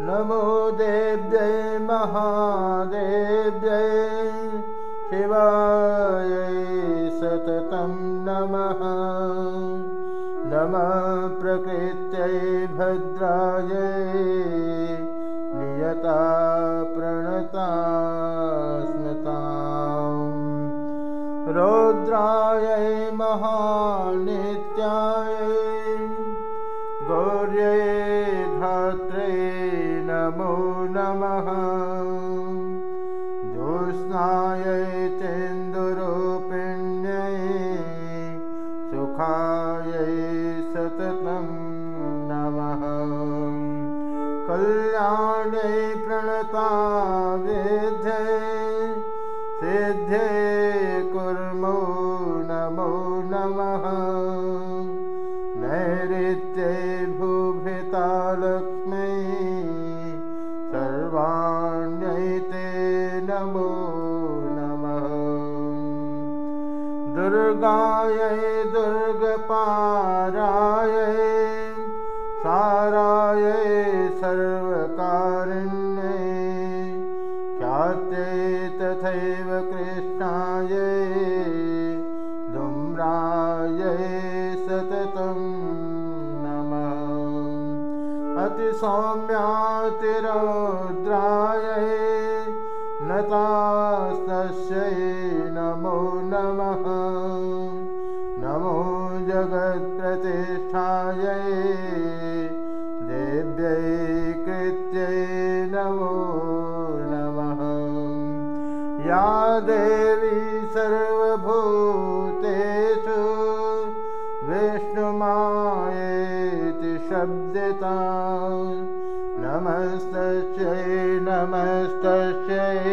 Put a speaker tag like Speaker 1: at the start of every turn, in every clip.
Speaker 1: नमो देव्यै महादेव्यै शिवायै सततं नमः। नमः प्रकृत्यै भद्रायै नियता चेन्दुरूपिण्यै सुखायै सततं नमः। कल्याण्यै प्रणता वेद्यै सिद्ध्यै कुर्मो नमः दुर्गायै दुर्गपारायै सारायै सर्वकारिण्यै ख्यात्यै तथैव कृष्णायै धूम्रायै सततं नमः। अतिसौम्यातिरौद्रायै नतास्तस्यै या देवी सर्वभूतेषु विष्णुमायेति शब्दिता। नमस्तस्यै नमस्तस्यै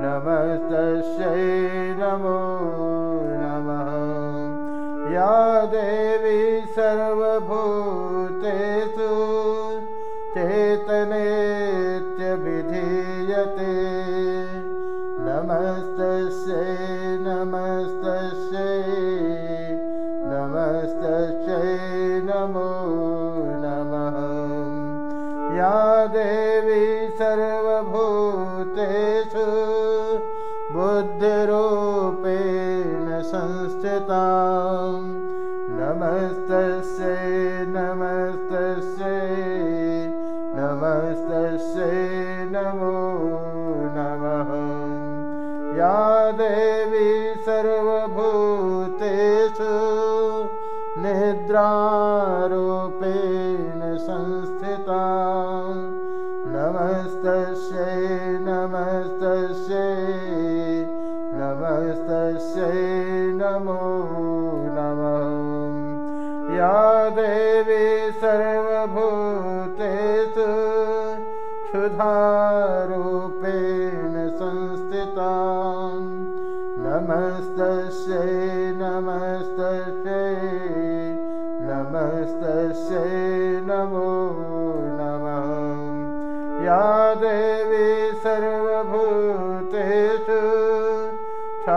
Speaker 1: नमस्तस्यै या देवी सर्वभूतेषु बुद्धिरूपेण संस्थिता। नमस्तस्यै नमस्तस्यै नमस्तस्यै नमो नमः। या देवी सर्वभूतेषु निद्रारूपेण नमस्तस्यै नमस्तस्यै नमस्तस्यै नमो नमः। या देवी सर्वभूतेषु क्षुधारूपेण संस्थिता। नमस्तस्यै नमस्तस्यै नमस्तस्यै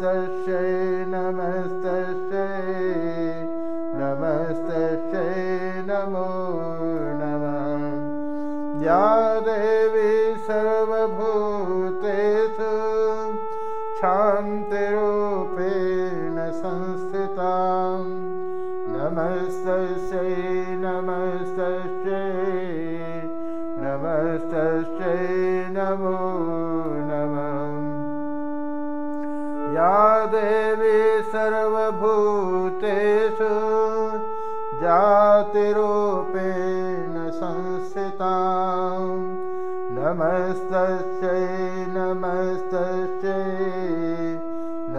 Speaker 1: नमस्तस्यै नमस्तस्यै नमस्तस्यै नमो नमः। या देवी सर्वभूतेषु शान्तिरूपेण संस्थिता नमस्तस्यै नमस्तस्यै नमस्तस्यै नमो नमः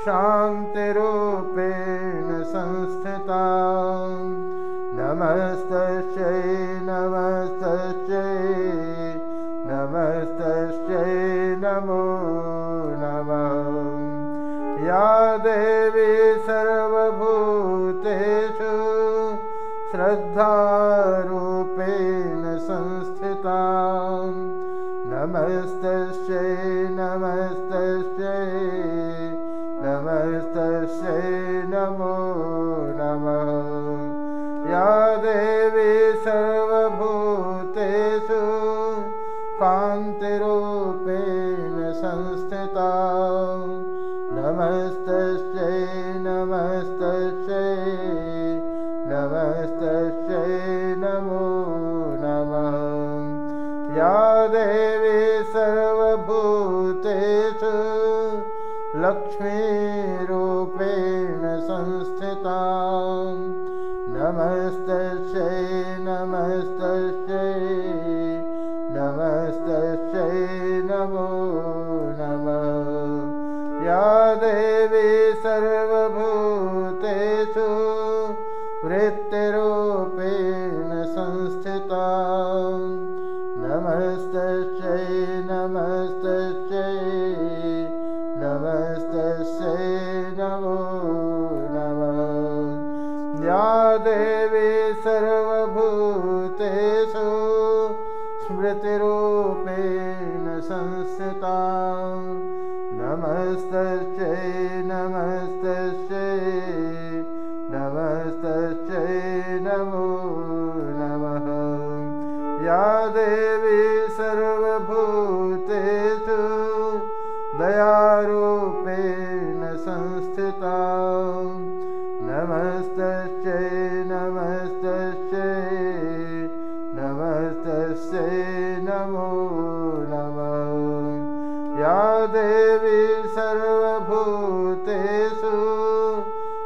Speaker 1: शान्तिरूपेण संस्थिता। नमस्तस्यै नमस्तस्यै नमस्तस्यै नमो नमः। या देवी सर्वभूतेषु श्रद्धारूपेण संस्थिता। नमस्तस्यै नमस्तस्यै संस्थिता। नमस्तस्यै नमस्तस्यै नमस्तस्यै नमो नमः। या देवी सर्वभूतेषु लक्ष्मीरूपेण संस्थिता। नमस्तस्यै वृत्तिरूपेण संस्थिता। नमस्तस्यै नमस्तस्यै नमस्तस्यै नमो नमः। या देवी सर्वभूतेषु स्मृतिरूपेण संस्थिता दयारूपेण संस्थिता। नमस्तस्यै नमस्तस्यै नमस्तस्यै नमो नमः। या देवी सर्वभूतेषु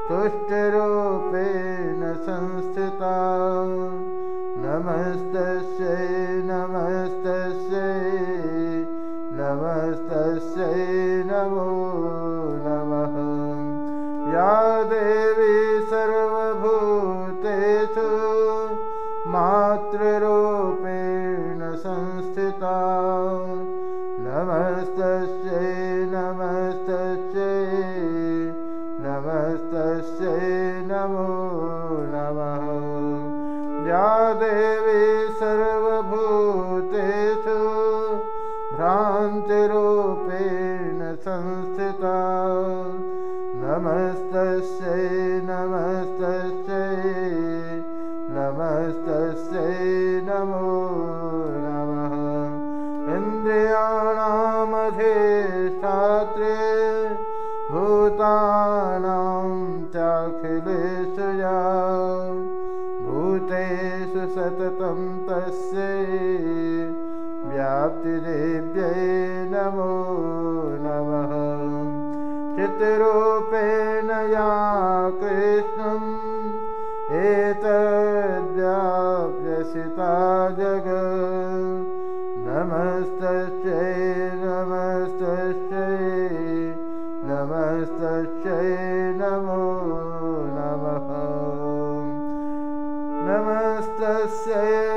Speaker 1: तुष्टिरूपेण संस्थिता। नमस्तस्यै या देवी सर्वभूतेषु मातृरूपेण संस्थिता। नमस्तस्यै नमस्तस्यै नमस्तस्यै नमो नमः। या देवी सर्वभूतेषु नमो। इन्द्रियाणामधिष्ठात्रे भूतानां चाखिलेषु या भूतेषु सततं तस्यै व्याप्तिदेव्यै नमो नमः। चित्रूपेण नमस्तस्यै नमो नमः। नमस्तस्यै